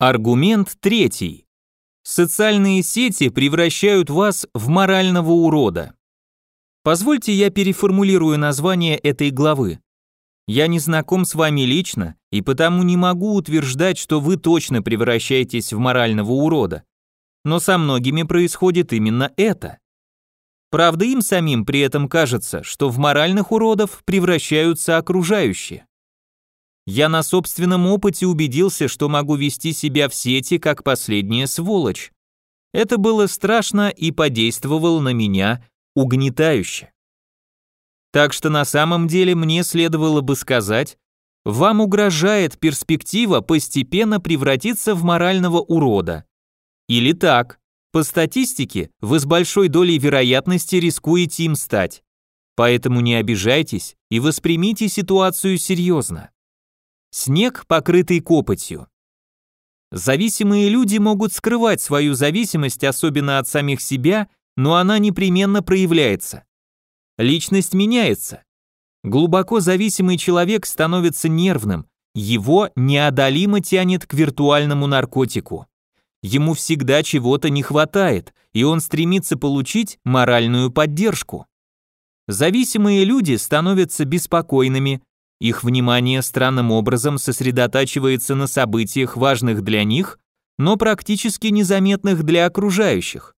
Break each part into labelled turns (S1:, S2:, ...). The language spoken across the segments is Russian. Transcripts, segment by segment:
S1: Аргумент третий. Социальные сети превращают вас в морального урода. Позвольте я переформулирую название этой главы. Я не знаком с вами лично, и потому не могу утверждать, что вы точно превращаетесь в морального урода. Но со многими происходит именно это. Правда, им самим при этом кажется, что в моральных уродов превращаются окружающие. Я на собственном опыте убедился, что могу вести себя в сети как последняя сволочь. Это было страшно и подействовало на меня угнетающе. Так что на самом деле мне следовало бы сказать, вам угрожает перспектива постепенно превратиться в морального урода. Или так, по статистике, вы с большой долей вероятности рискуете им стать. Поэтому не обижайтесь и воспримите ситуацию серьезно. Снег, покрытый копотью. Зависимые люди могут скрывать свою зависимость, особенно от самих себя, но она непременно проявляется. Личность меняется. Глубоко зависимый человек становится нервным, его неодолимо тянет к виртуальному наркотику. Ему всегда чего-то не хватает, и он стремится получить моральную поддержку. Зависимые люди становятся беспокойными, их внимание странным образом сосредотачивается на событиях, важных для них, но практически незаметных для окружающих.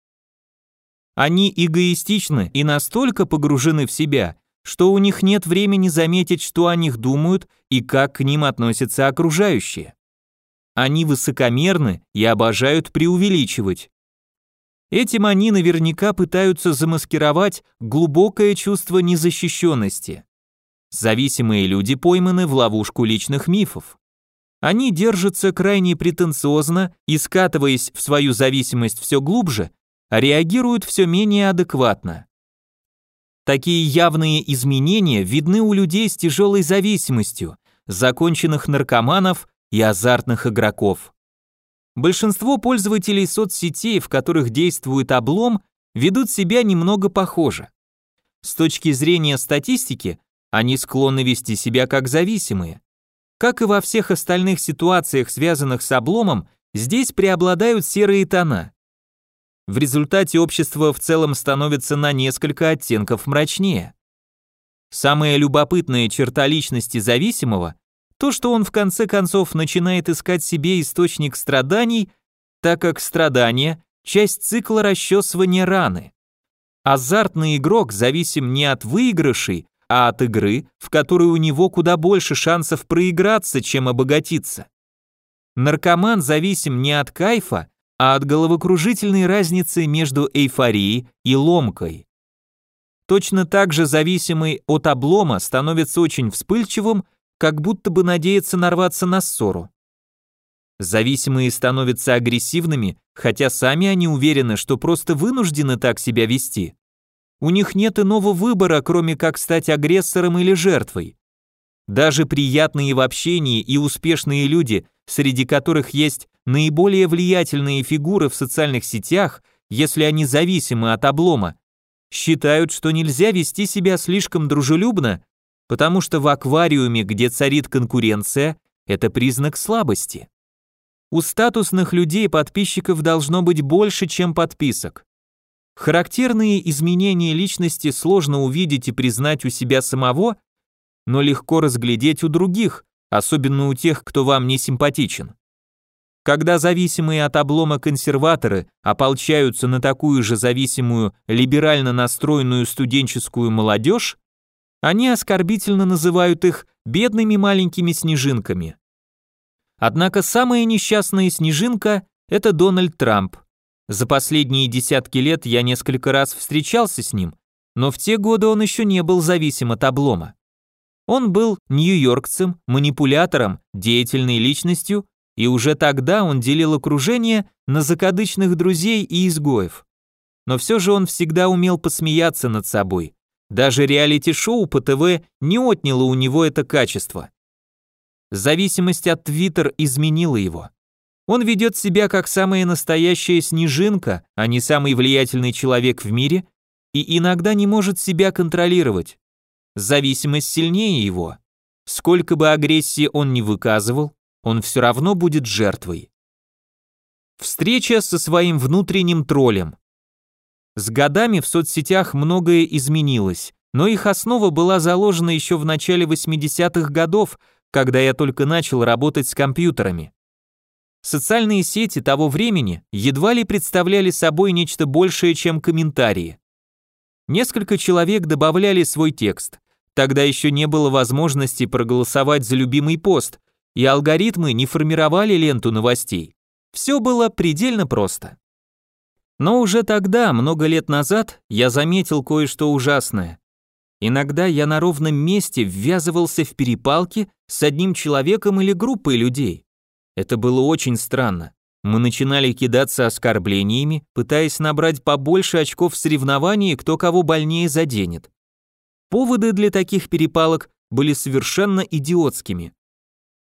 S1: Они эгоистичны и настолько погружены в себя, что у них нет времени заметить, что о них думают и как к ним относятся окружающие. Они высокомерны и обожают преувеличивать. Этим они наверняка пытаются замаскировать глубокое чувство незащищенности. Зависимые люди пойманы в ловушку личных мифов. Они держатся крайне претенциозно и, скатываясь в свою зависимость все глубже, реагируют все менее адекватно. Такие явные изменения видны у людей с тяжелой зависимостью, законченных наркоманов и азартных игроков. Большинство пользователей соцсетей, в которых действует облом, ведут себя немного похоже. С точки зрения статистики, они склонны вести себя как зависимые. Как и во всех остальных ситуациях, связанных с обломом, здесь преобладают серые тона. В результате общество в целом становится на несколько оттенков мрачнее. Самая любопытная черта личности зависимого – то, что он в конце концов начинает искать себе источник страданий, так как страдания – часть цикла расчесывания раны. Азартный игрок зависим не от выигрышей, а от игры, в которой у него куда больше шансов проиграться, чем обогатиться. Наркоман зависим не от кайфа, а от головокружительной разницы между эйфорией и ломкой. Точно так же зависимый от облома становится очень вспыльчивым, как будто бы надеется нарваться на ссору. Зависимые становятся агрессивными, хотя сами они уверены, что просто вынуждены так себя вести. У них нет иного выбора, кроме как стать агрессором или жертвой. Даже приятные в общении и успешные люди, среди которых есть наиболее влиятельные фигуры в социальных сетях, если они зависимы от облома, считают, что нельзя вести себя слишком дружелюбно, потому что в аквариуме, где царит конкуренция, это признак слабости. У статусных людей подписчиков должно быть больше, чем подписок. Характерные изменения личности сложно увидеть и признать у себя самого, но легко разглядеть у других, особенно у тех, кто вам не симпатичен. Когда зависимые от облома консерваторы ополчаются на такую же зависимую, либерально настроенную студенческую молодежь, они оскорбительно называют их бедными маленькими снежинками. Однако самая несчастная снежинка – это Дональд Трамп – за последние десятки лет я несколько раз встречался с ним, но в те годы он еще не был зависим от облома. Он был нью-йоркцем, манипулятором, деятельной личностью, и уже тогда он делил окружение на закадычных друзей и изгоев. Но все же он всегда умел посмеяться над собой. Даже реалити-шоу по ТВ не отняло у него это качество. Зависимость от Твиттер изменила его. Он ведет себя как самая настоящая снежинка, а не самый влиятельный человек в мире, и иногда не может себя контролировать. Зависимость сильнее его. Сколько бы агрессии он ни выказывал, он все равно будет жертвой. Встреча со своим внутренним троллем. С годами в соцсетях многое изменилось, но их основа была заложена еще в начале 80-х годов, когда я только начал работать с компьютерами. Социальные сети того времени едва ли представляли собой нечто большее, чем комментарии. Несколько человек добавляли свой текст. Тогда еще не было возможности проголосовать за любимый пост, и алгоритмы не формировали ленту новостей. Все было предельно просто. Но уже тогда, много лет назад, я заметил кое-что ужасное. Иногда я на ровном месте ввязывался в перепалки с одним человеком или группой людей. Это было очень странно. Мы начинали кидаться оскорблениями, пытаясь набрать побольше очков в соревновании, кто кого больнее заденет. Поводы для таких перепалок были совершенно идиотскими.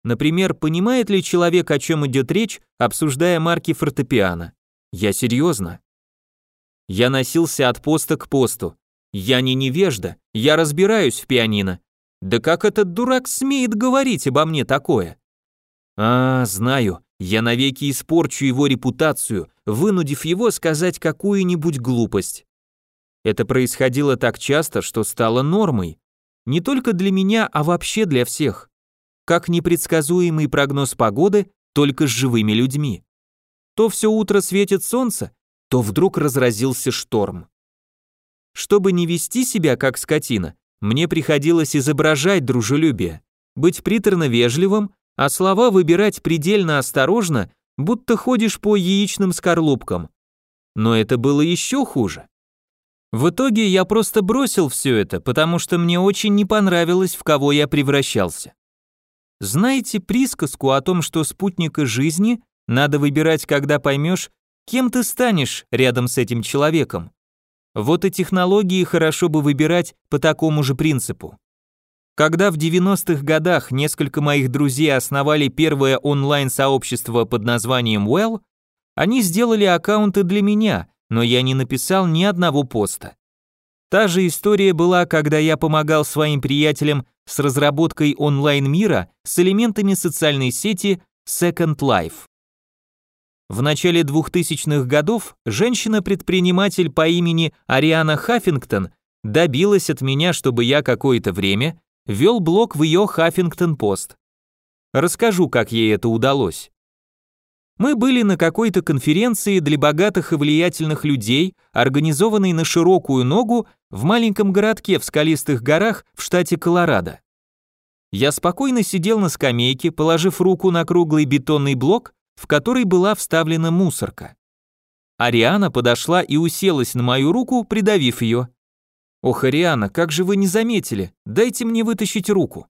S1: Например, понимает ли человек, о чем идет речь, обсуждая марки фортепиано? Я серьезно. Я носился от поста к посту. Я не невежда, я разбираюсь в пианино. Да как этот дурак смеет говорить обо мне такое? А, знаю, я навеки испорчу его репутацию, вынудив его сказать какую-нибудь глупость. Это происходило так часто, что стало нормой. Не только для меня, а вообще для всех как непредсказуемый прогноз погоды, только с живыми людьми. То все утро светит солнце, то вдруг разразился шторм. Чтобы не вести себя как скотина, мне приходилось изображать дружелюбие, быть приторно вежливым, а слова выбирать предельно осторожно, будто ходишь по яичным скорлупкам. Но это было еще хуже. В итоге я просто бросил все это, потому что мне очень не понравилось, в кого я превращался. Знаете присказку о том, что спутника жизни надо выбирать, когда поймешь, кем ты станешь рядом с этим человеком? Вот и технологии хорошо бы выбирать по такому же принципу. Когда в 90-х годах несколько моих друзей основали первое онлайн-сообщество под названием Well, они сделали аккаунты для меня, но я не написал ни одного поста. Та же история была, когда я помогал своим приятелям с разработкой онлайн-мира с элементами социальной сети Second Life. В начале 2000-х годов женщина-предприниматель по имени Ариана Хаффингтон добилась от меня, чтобы я какое-то время вел блог в ее Хаффингтон Пост. Расскажу, как ей это удалось. Мы были на какой-то конференции для богатых и влиятельных людей, организованной на широкую ногу в маленьком городке в скалистых горах в штате Колорадо. Я спокойно сидел на скамейке, положив руку на круглый бетонный блок, в который была вставлена мусорка. Ариана подошла и уселась на мою руку, придавив ее. «Ох, Ариана, как же вы не заметили? Дайте мне вытащить руку».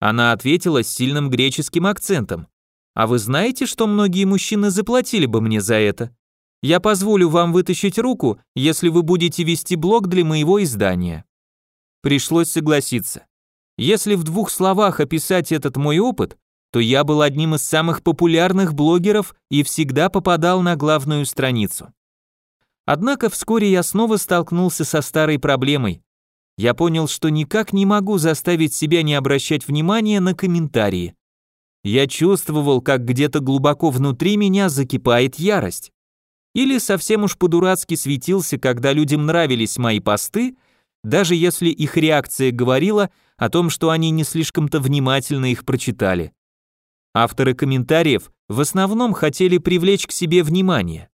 S1: Она ответила с сильным греческим акцентом. А вы знаете, что многие мужчины заплатили бы мне за это? Я позволю вам вытащить руку, если вы будете вести блог для моего издания. Пришлось согласиться. Если в двух словах описать этот мой опыт, то я был одним из самых популярных блогеров и всегда попадал на главную страницу. Однако вскоре я снова столкнулся со старой проблемой. Я понял, что никак не могу заставить себя не обращать внимания на комментарии. Я чувствовал, как где-то глубоко внутри меня закипает ярость. Или совсем уж по-дурацки светился, когда людям нравились мои посты, даже если их реакция говорила о том, что они не слишком-то внимательно их прочитали. Авторы комментариев в основном хотели привлечь к себе внимание.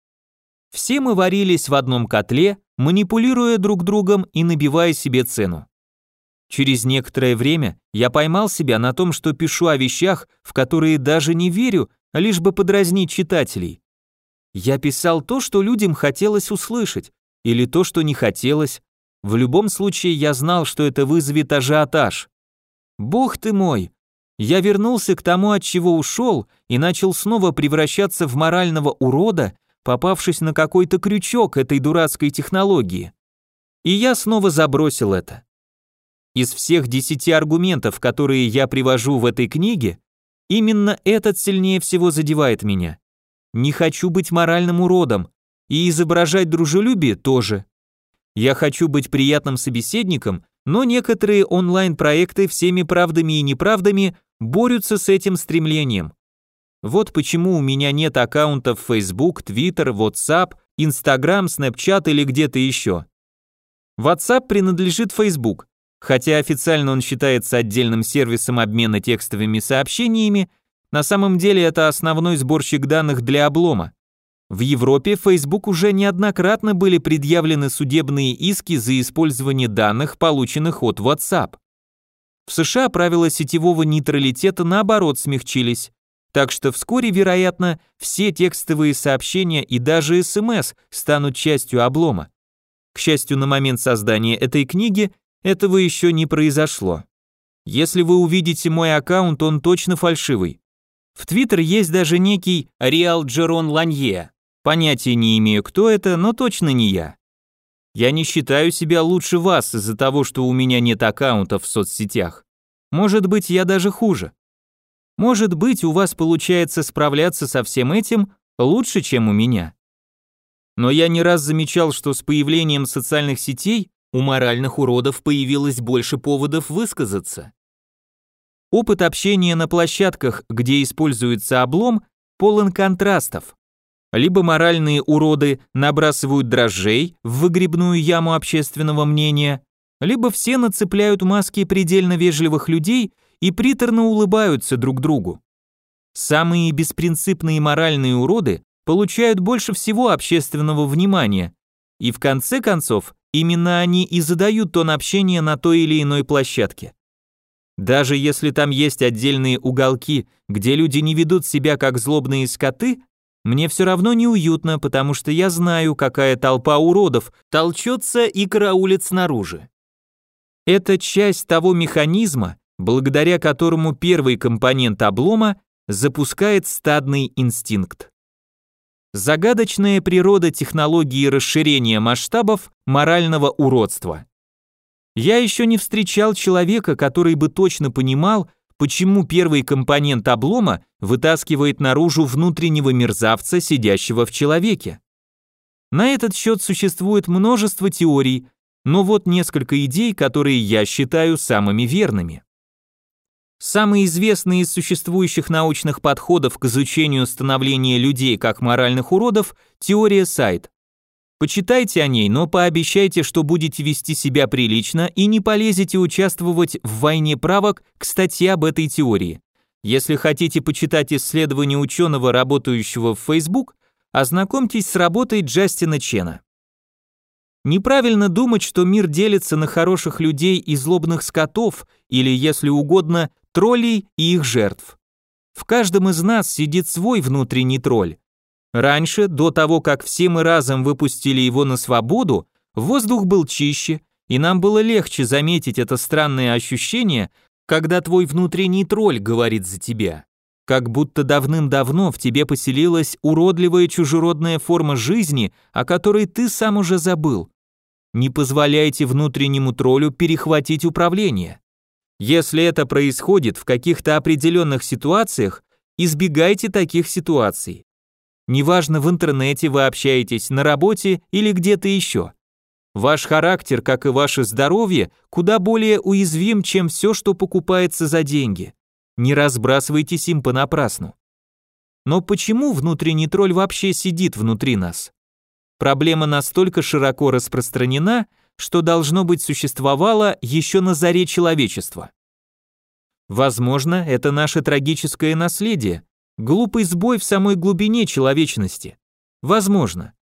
S1: Все мы варились в одном котле, манипулируя друг другом и набивая себе цену. Через некоторое время я поймал себя на том, что пишу о вещах, в которые даже не верю, лишь бы подразнить читателей. Я писал то, что людям хотелось услышать, или то, что не хотелось. В любом случае я знал, что это вызовет ажиотаж. Бог ты мой! Я вернулся к тому, от чего ушел, и начал снова превращаться в морального урода, попавшись на какой-то крючок этой дурацкой технологии. И я снова забросил это. Из всех десяти аргументов, которые я привожу в этой книге, именно этот сильнее всего задевает меня. Не хочу быть моральным уродом, и изображать дружелюбие тоже. Я хочу быть приятным собеседником, но некоторые онлайн-проекты всеми правдами и неправдами борются с этим стремлением. Вот почему у меня нет аккаунтов Facebook, Twitter, WhatsApp, Instagram, Snapchat или где-то еще. WhatsApp принадлежит Facebook, хотя официально он считается отдельным сервисом обмена текстовыми сообщениями, на самом деле это основной сборщик данных для облома. В Европе Facebook уже неоднократно были предъявлены судебные иски за использование данных, полученных от WhatsApp. В США правила сетевого нейтралитета наоборот смягчились, так что вскоре, вероятно, все текстовые сообщения и даже СМС станут частью облома. К счастью, на момент создания этой книги этого еще не произошло. Если вы увидите мой аккаунт, он точно фальшивый. В Твиттер есть даже некий Реал Джерон Ланье. Понятия не имею, кто это, но точно не я. Я не считаю себя лучше вас из-за того, что у меня нет аккаунтов в соцсетях. Может быть, я даже хуже. Может быть, у вас получается справляться со всем этим лучше, чем у меня. Но я не раз замечал, что с появлением социальных сетей у моральных уродов появилось больше поводов высказаться. Опыт общения на площадках, где используется облом, полон контрастов. Либо моральные уроды набрасывают дрожжей в выгребную яму общественного мнения, либо все нацепляют маски предельно вежливых людей и приторно улыбаются друг другу. Самые беспринципные моральные уроды получают больше всего общественного внимания, и в конце концов именно они и задают тон общения на той или иной площадке. Даже если там есть отдельные уголки, где люди не ведут себя как злобные скоты, мне все равно неуютно, потому что я знаю, какая толпа уродов толчется и караулит снаружи. Это часть того механизма, благодаря которому первый компонент облома запускает стадный инстинкт. Загадочная природа технологии расширения масштабов морального уродства. Я еще не встречал человека, который бы точно понимал, почему первый компонент облома вытаскивает наружу внутреннего мерзавца, сидящего в человеке. На этот счет существует множество теорий, но вот несколько идей, которые я считаю самыми верными. Самый известный из существующих научных подходов к изучению становления людей как моральных уродов – теория Сайт. Почитайте о ней, но пообещайте, что будете вести себя прилично и не полезете участвовать в войне правок к статье об этой теории. Если хотите почитать исследования ученого, работающего в Facebook, ознакомьтесь с работой Джастина Чена. Неправильно думать, что мир делится на хороших людей и злобных скотов, или, если угодно, троллей и их жертв. В каждом из нас сидит свой внутренний тролль. Раньше, до того, как все мы разом выпустили его на свободу, воздух был чище, и нам было легче заметить это странное ощущение, когда твой внутренний тролль говорит за тебя. Как будто давным-давно в тебе поселилась уродливая чужеродная форма жизни, о которой ты сам уже забыл. Не позволяйте внутреннему троллю перехватить управление. Если это происходит в каких-то определенных ситуациях, избегайте таких ситуаций. Неважно, в интернете вы общаетесь, на работе или где-то еще. Ваш характер, как и ваше здоровье, куда более уязвим, чем все, что покупается за деньги. Не разбрасывайтесь им понапрасну. Но почему внутренний тролль вообще сидит внутри нас? Проблема настолько широко распространена, что должно быть существовало еще на заре человечества. Возможно, это наше трагическое наследие, глупый сбой в самой глубине человечности. Возможно.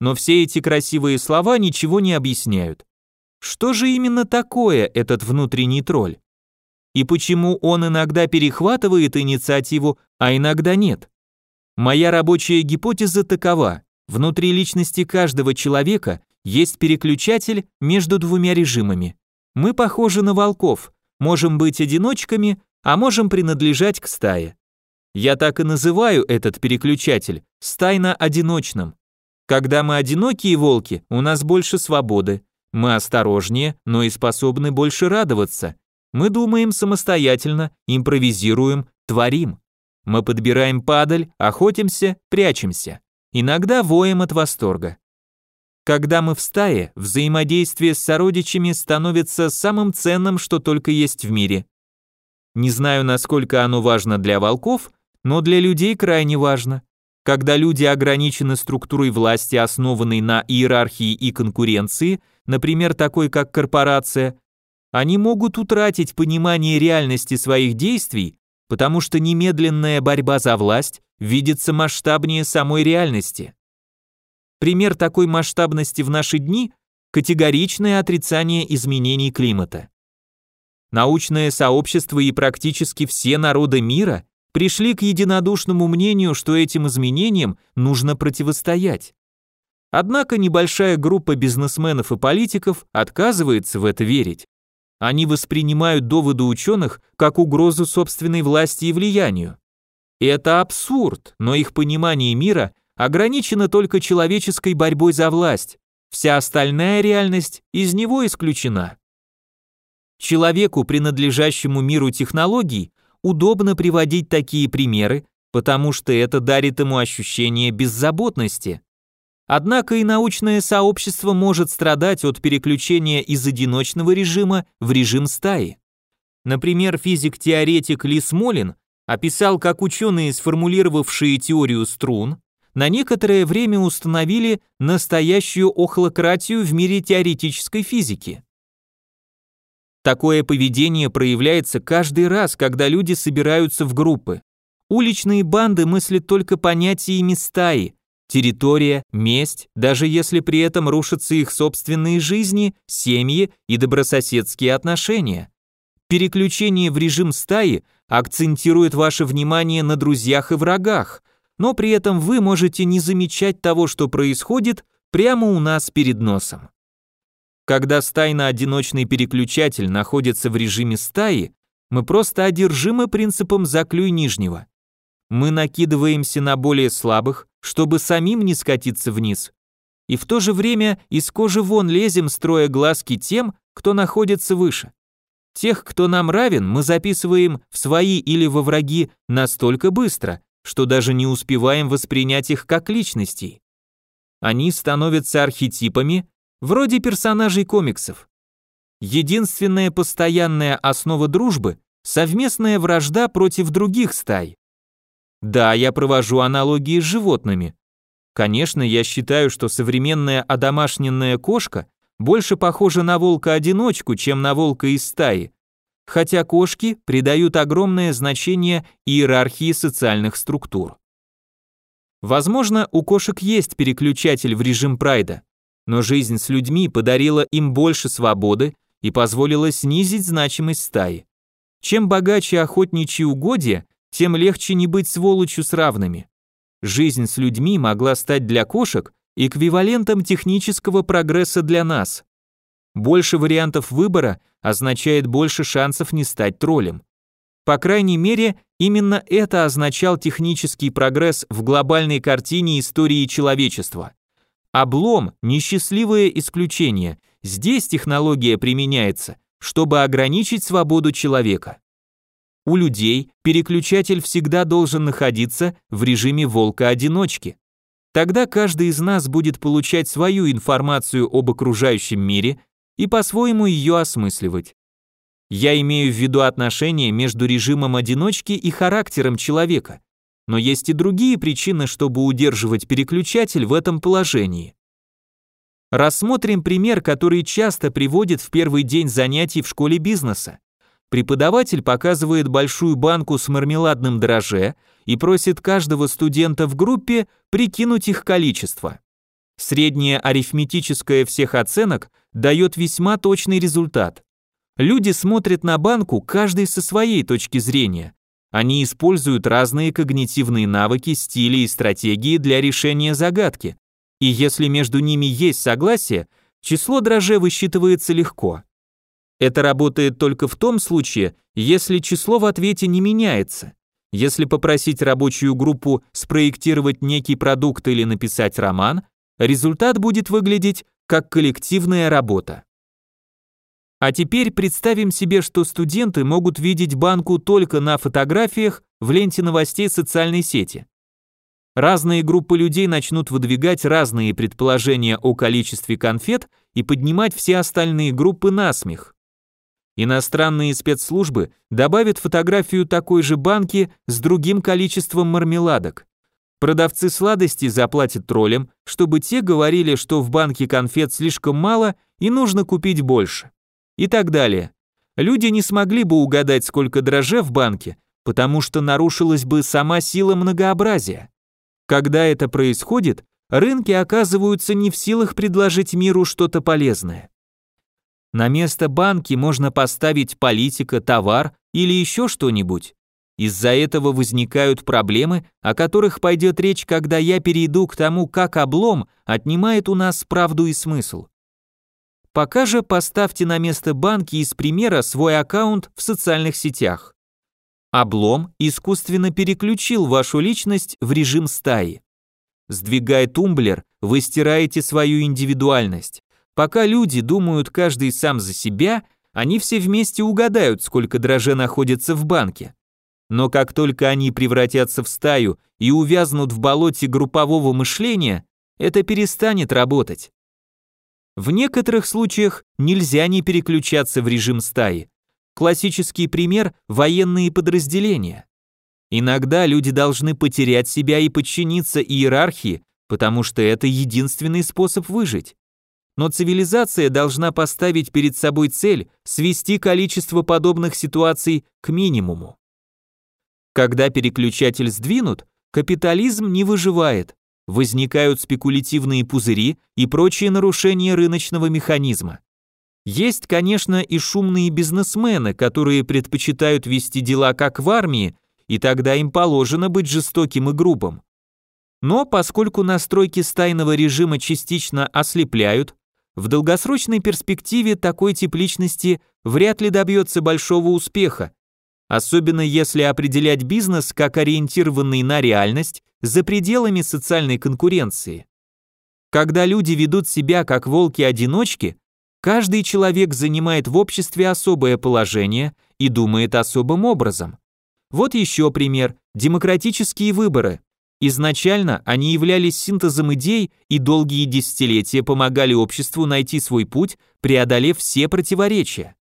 S1: Но все эти красивые слова ничего не объясняют. Что же именно такое этот внутренний тролль? И почему он иногда перехватывает инициативу, а иногда нет? Моя рабочая гипотеза такова. Внутри личности каждого человека есть переключатель между двумя режимами. Мы похожи на волков, можем быть одиночками, а можем принадлежать к стае. Я так и называю этот переключатель стайно-одиночным. Когда мы одинокие волки, у нас больше свободы. Мы осторожнее, но и способны больше радоваться. Мы думаем самостоятельно, импровизируем, творим. Мы подбираем падаль, охотимся, прячемся. Иногда воем от восторга. Когда мы в стае, взаимодействие с сородичами становится самым ценным, что только есть в мире. Не знаю, насколько оно важно для волков, но для людей крайне важно. Когда люди ограничены структурой власти, основанной на иерархии и конкуренции, например, такой как корпорация, они могут утратить понимание реальности своих действий, потому что немедленная борьба за власть видится масштабнее самой реальности. Пример такой масштабности в наши дни – категоричное отрицание изменений климата. Научное сообщество и практически все народы мира пришли к единодушному мнению, что этим изменениям нужно противостоять. Однако небольшая группа бизнесменов и политиков отказывается в это верить. Они воспринимают доводы ученых как угрозу собственной власти и влиянию. И это абсурд, но их понимание мира ограничено только человеческой борьбой за власть. Вся остальная реальность из него исключена. Человеку, принадлежащему миру технологий, удобно приводить такие примеры, потому что это дарит ему ощущение беззаботности. Однако и научное сообщество может страдать от переключения из одиночного режима в режим стаи. Например, физик-теоретик Ли Смолин описал, как ученые, сформулировавшие теорию струн, на некоторое время установили настоящую охлократию в мире теоретической физики. Такое поведение проявляется каждый раз, когда люди собираются в группы. Уличные банды мыслят только понятиями стаи, территория, месть, даже если при этом рушатся их собственные жизни, семьи и добрососедские отношения. Переключение в режим стаи акцентирует ваше внимание на друзьях и врагах, но при этом вы можете не замечать того, что происходит прямо у нас перед носом. Когда стайно-одиночный переключатель находится в режиме стаи, мы просто одержимы принципом «заклюй нижнего». Мы накидываемся на более слабых, чтобы самим не скатиться вниз. И в то же время из кожи вон лезем, строя глазки тем, кто находится выше. Тех, кто нам равен, мы записываем в свои или во враги настолько быстро, что даже не успеваем воспринять их как личностей. Они становятся архетипами, вроде персонажей комиксов. Единственная постоянная основа дружбы – совместная вражда против других стай. Да, я провожу аналогии с животными. Конечно, я считаю, что современная одомашненная кошка больше похожа на волка-одиночку, чем на волка из стаи, хотя кошки придают огромное значение иерархии социальных структур. Возможно, у кошек есть переключатель в режим прайда, но жизнь с людьми подарила им больше свободы и позволила снизить значимость стаи. Чем богаче охотничьи угодья, тем легче не быть сволочью с равными. Жизнь с людьми могла стать для кошек эквивалентом технического прогресса для нас. Больше вариантов выбора означает больше шансов не стать троллем. По крайней мере, именно это означал технический прогресс в глобальной картине истории человечества. Облом – несчастливое исключение. Здесь технология применяется, чтобы ограничить свободу человека. У людей переключатель всегда должен находиться в режиме волка-одиночки. Тогда каждый из нас будет получать свою информацию об окружающем мире и по-своему ее осмысливать. Я имею в виду отношения между режимом одиночки и характером человека. Но есть и другие причины, чтобы удерживать переключатель в этом положении. Рассмотрим пример, который часто приводит в первый день занятий в школе бизнеса. Преподаватель показывает большую банку с мармеладным дрожже и просит каждого студента в группе прикинуть их количество. Среднее арифметическое всех оценок дает весьма точный результат. Люди смотрят на банку каждый со своей точки зрения. Они используют разные когнитивные навыки, стили и стратегии для решения загадки. И если между ними есть согласие, число дрожжей высчитывается легко. Это работает только в том случае, если число в ответе не меняется. Если попросить рабочую группу спроектировать некий продукт или написать роман, результат будет выглядеть как коллективная работа. А теперь представим себе, что студенты могут видеть банку только на фотографиях в ленте новостей социальной сети. Разные группы людей начнут выдвигать разные предположения о количестве конфет и поднимать все остальные группы на смех. Иностранные спецслужбы добавят фотографию такой же банки с другим количеством мармеладок. Продавцы сладостей заплатят троллям, чтобы те говорили, что в банке конфет слишком мало и нужно купить больше. И так далее. Люди не смогли бы угадать, сколько дрожжей в банке, потому что нарушилась бы сама сила многообразия. Когда это происходит, рынки оказываются не в силах предложить миру что-то полезное. На место банки можно поставить политика, товар или еще что-нибудь. Из-за этого возникают проблемы, о которых пойдет речь, когда я перейду к тому, как облом отнимает у нас правду и смысл. Пока же поставьте на место банки из примера свой аккаунт в социальных сетях. Облом искусственно переключил вашу личность в режим стаи. Сдвигая тумблер, вы стираете свою индивидуальность. Пока люди думают каждый сам за себя, они все вместе угадают, сколько дроже находится в банке. Но как только они превратятся в стаю и увязнут в болоте группового мышления, это перестанет работать. В некоторых случаях нельзя не переключаться в режим стаи. Классический пример – военные подразделения. Иногда люди должны потерять себя и подчиниться иерархии, потому что это единственный способ выжить но цивилизация должна поставить перед собой цель свести количество подобных ситуаций к минимуму. Когда переключатель сдвинут, капитализм не выживает, возникают спекулятивные пузыри и прочие нарушения рыночного механизма. Есть, конечно, и шумные бизнесмены, которые предпочитают вести дела как в армии, и тогда им положено быть жестоким и грубым. Но поскольку настройки стайного режима частично ослепляют, в долгосрочной перспективе такой тип личности вряд ли добьется большого успеха, особенно если определять бизнес как ориентированный на реальность за пределами социальной конкуренции. Когда люди ведут себя как волки-одиночки, каждый человек занимает в обществе особое положение и думает особым образом. Вот еще пример – демократические выборы. Изначально они являлись синтезом идей и долгие десятилетия помогали обществу найти свой путь, преодолев все противоречия.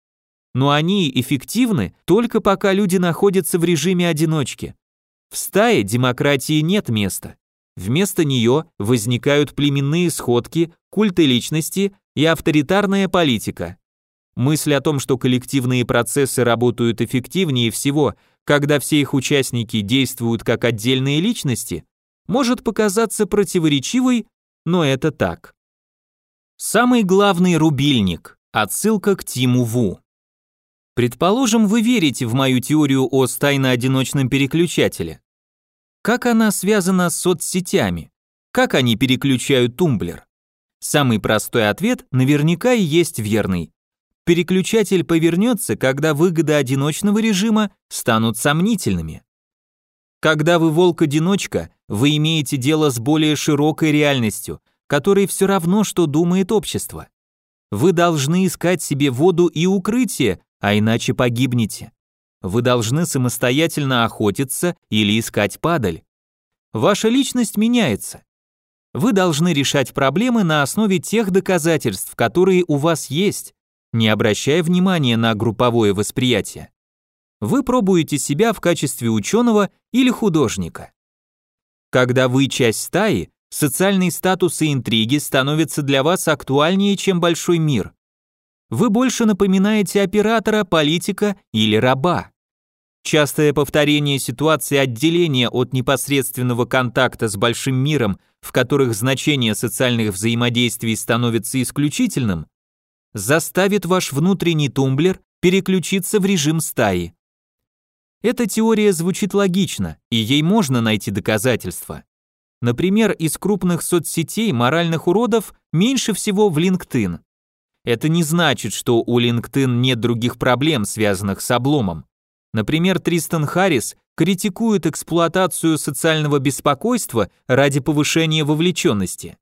S1: Но они эффективны только пока люди находятся в режиме одиночки. В стае демократии нет места. Вместо нее возникают племенные сходки, культы личности и авторитарная политика. Мысль о том, что коллективные процессы работают эффективнее всего, когда все их участники действуют как отдельные личности, может показаться противоречивой, но это так. Самый главный рубильник. Отсылка к Тиму Ву. Предположим, вы верите в мою теорию о стайно-одиночном переключателе. Как она связана с соцсетями? Как они переключают тумблер? Самый простой ответ наверняка и есть верный. Переключатель повернется, когда выгоды одиночного режима станут сомнительными. Когда вы волк-одиночка, вы имеете дело с более широкой реальностью, которой все равно, что думает общество. Вы должны искать себе воду и укрытие, а иначе погибнете. Вы должны самостоятельно охотиться или искать падаль. Ваша личность меняется. Вы должны решать проблемы на основе тех доказательств, которые у вас есть, не обращая внимания на групповое восприятие. Вы пробуете себя в качестве ученого или художника. Когда вы часть стаи, социальный статус и интриги становятся для вас актуальнее, чем большой мир. Вы больше напоминаете оператора, политика или раба. Частое повторение ситуации отделения от непосредственного контакта с большим миром, в которых значение социальных взаимодействий становится исключительным, заставит ваш внутренний тумблер переключиться в режим стаи. Эта теория звучит логично, и ей можно найти доказательства. Например, из крупных соцсетей моральных уродов меньше всего в LinkedIn. Это не значит, что у LinkedIn нет других проблем, связанных с обломом. Например, Тристан Харрис критикует эксплуатацию социального беспокойства ради повышения вовлеченности.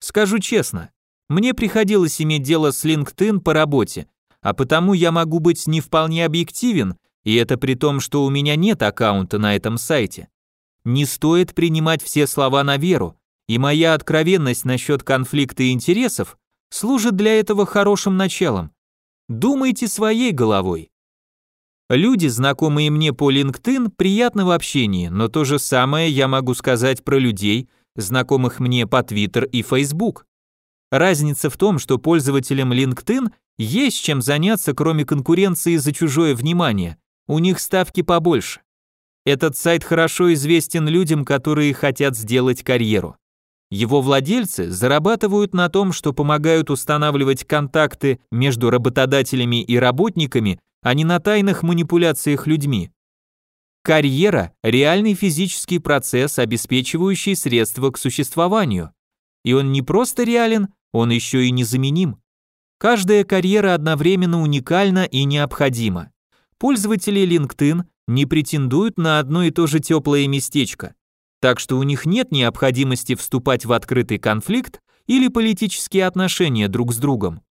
S1: Скажу честно, мне приходилось иметь дело с LinkedIn по работе, а потому я могу быть не вполне объективен, и это при том, что у меня нет аккаунта на этом сайте. Не стоит принимать все слова на веру, и моя откровенность насчет конфликта интересов служит для этого хорошим началом. Думайте своей головой. Люди, знакомые мне по LinkedIn, приятны в общении, но то же самое я могу сказать про людей, знакомых мне по Twitter и Facebook. Разница в том, что пользователям LinkedIn есть чем заняться, кроме конкуренции за чужое внимание. У них ставки побольше. Этот сайт хорошо известен людям, которые хотят сделать карьеру. Его владельцы зарабатывают на том, что помогают устанавливать контакты между работодателями и работниками а не на тайных манипуляциях людьми. Карьера – реальный физический процесс, обеспечивающий средства к существованию. И он не просто реален, он еще и незаменим. Каждая карьера одновременно уникальна и необходима. Пользователи LinkedIn не претендуют на одно и то же теплое местечко, так что у них нет необходимости вступать в открытый конфликт или политические отношения друг с другом.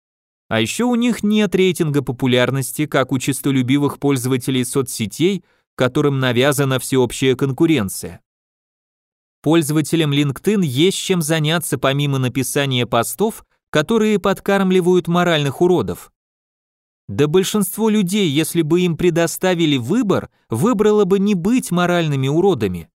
S1: А еще у них нет рейтинга популярности, как у честолюбивых пользователей соцсетей, которым навязана всеобщая конкуренция. Пользователям LinkedIn есть чем заняться помимо написания постов, которые подкармливают моральных уродов. Да большинство людей, если бы им предоставили выбор, выбрало бы не быть моральными уродами.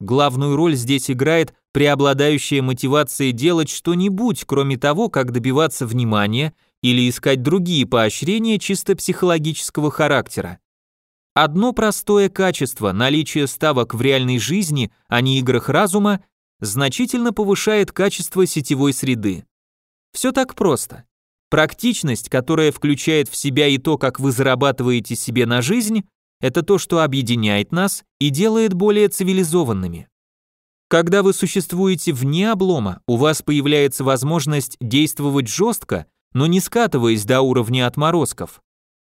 S1: Главную роль здесь играет преобладающая мотивация делать что-нибудь, кроме того, как добиваться внимания или искать другие поощрения чисто психологического характера. Одно простое качество, наличие ставок в реальной жизни, а не играх разума, значительно повышает качество сетевой среды. Все так просто. Практичность, которая включает в себя и то, как вы зарабатываете себе на жизнь, это то, что объединяет нас и делает более цивилизованными. Когда вы существуете вне облома, у вас появляется возможность действовать жестко но не скатываясь до уровня отморозков.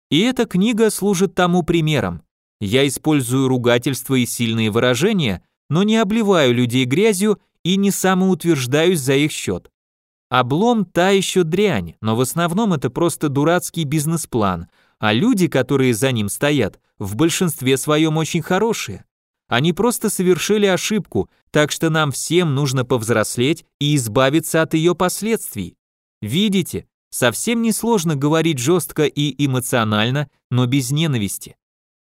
S1: И эта книга служит тому примером. Я использую ругательства и сильные выражения, но не обливаю людей грязью и не самоутверждаюсь за их счет. Облом та еще дрянь, но в основном это просто дурацкий бизнес-план, а люди, которые за ним стоят, в большинстве своем очень хорошие. Они просто совершили ошибку, так что нам всем нужно повзрослеть и избавиться от ее последствий. Видите, Совсем несложно говорить жестко и эмоционально, но без ненависти.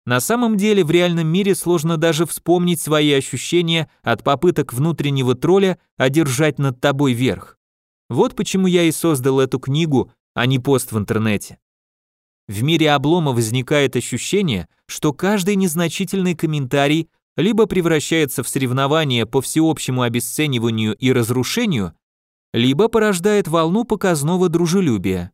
S1: На самом деле в реальном мире сложно даже вспомнить свои ощущения от попыток внутреннего тролля одержать над тобой верх. Вот почему я и создал эту книгу, а не пост в интернете. В мире облома возникает ощущение, что каждый незначительный комментарий либо превращается в соревнование по всеобщему обесцениванию и разрушению, либо порождает волну показного дружелюбия.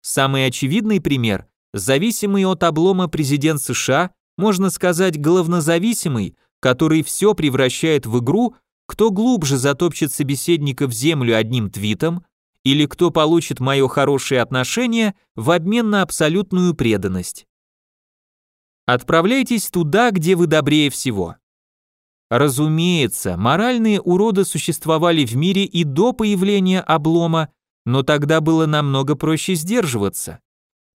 S1: Самый очевидный пример – зависимый от облома президент США, можно сказать главнозависимый, который все превращает в игру, кто глубже затопчет собеседника в землю одним твитом, или кто получит мое хорошее отношение в обмен на абсолютную преданность. Отправляйтесь туда, где вы добрее всего. Разумеется, моральные уроды существовали в мире и до появления облома, но тогда было намного проще сдерживаться.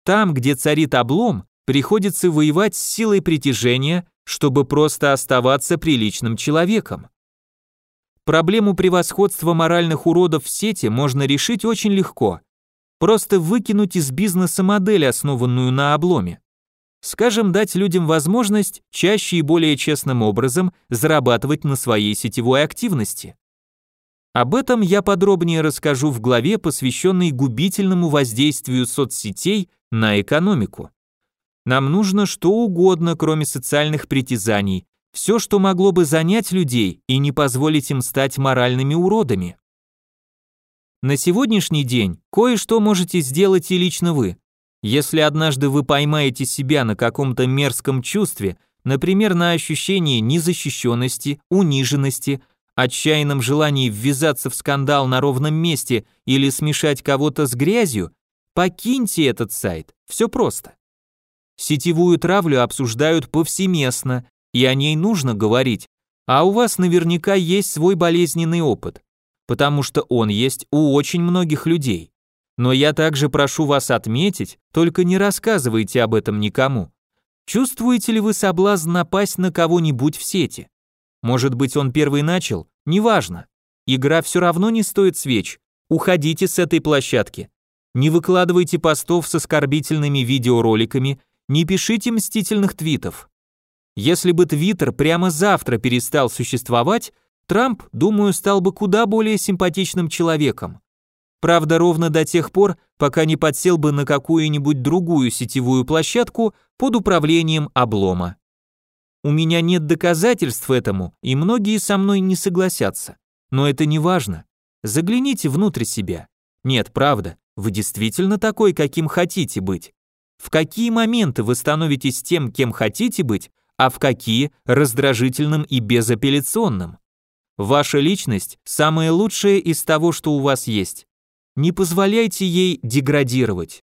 S1: Там, где царит облом, приходится воевать с силой притяжения, чтобы просто оставаться приличным человеком. Проблему превосходства моральных уродов в сети можно решить очень легко. Просто выкинуть из бизнеса модель, основанную на обломе. Скажем, дать людям возможность чаще и более честным образом зарабатывать на своей сетевой активности. Об этом я подробнее расскажу в главе, посвященной губительному воздействию соцсетей на экономику. Нам нужно что угодно, кроме социальных притязаний, все, что могло бы занять людей и не позволить им стать моральными уродами. На сегодняшний день кое-что можете сделать и лично вы. Если однажды вы поймаете себя на каком-то мерзком чувстве, например, на ощущении незащищенности, униженности, отчаянном желании ввязаться в скандал на ровном месте или смешать кого-то с грязью, покиньте этот сайт. Все просто. Сетевую травлю обсуждают повсеместно, и о ней нужно говорить, а у вас наверняка есть свой болезненный опыт, потому что он есть у очень многих людей. Но я также прошу вас отметить, только не рассказывайте об этом никому. Чувствуете ли вы соблазн напасть на кого-нибудь в сети? Может быть, он первый начал? Неважно. Игра все равно не стоит свеч. Уходите с этой площадки. Не выкладывайте постов с оскорбительными видеороликами, не пишите мстительных твитов. Если бы Твиттер прямо завтра перестал существовать, Трамп, думаю, стал бы куда более симпатичным человеком. Правда, ровно до тех пор, пока не подсел бы на какую-нибудь другую сетевую площадку под управлением облома. У меня нет доказательств этому, и многие со мной не согласятся. Но это не важно. Загляните внутрь себя. Нет, правда, вы действительно такой, каким хотите быть. В какие моменты вы становитесь тем, кем хотите быть, а в какие – раздражительным и безапелляционным. Ваша личность – самое лучшее из того, что у вас есть. Не позволяйте ей деградировать.